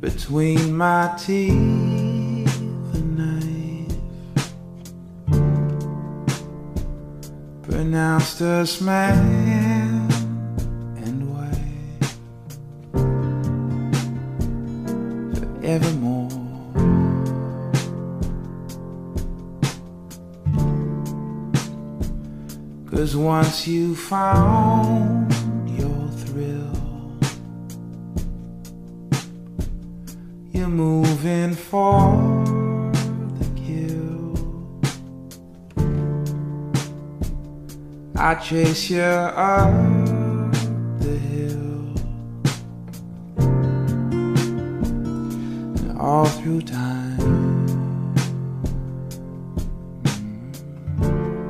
Between my teeth, a knife. Pronounced us man and wife. Forevermore. Cause once you found moving for the kill. I chase you up the hill, and all through time. Mm.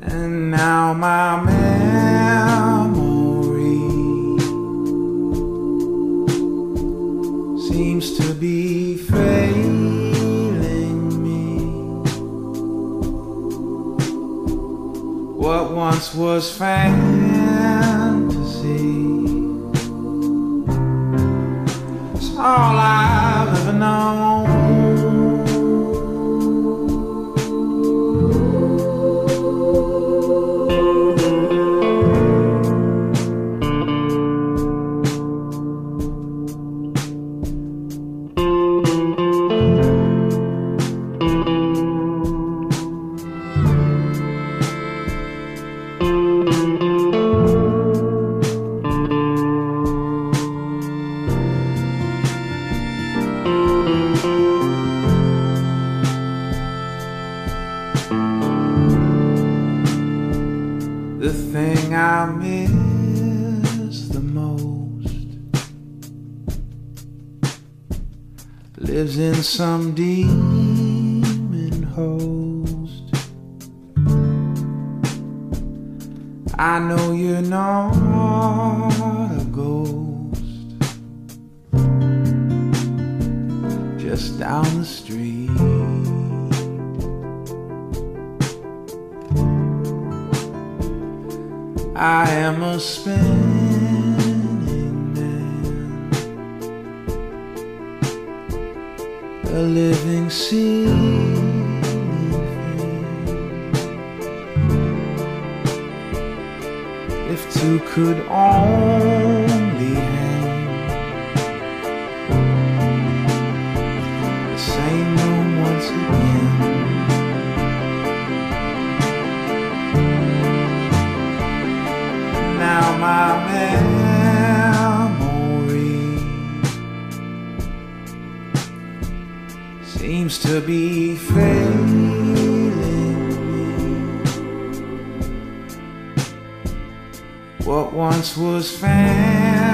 And now my memory seems to be failing me. What once was fantasy is all I've ever known. The thing I miss the most lives in some demon host. I know you're not a ghost, just down the street. I am a spinning man, a living ceiling. If two could only hang the same room once again. Seems to be failing me. What once was fantasy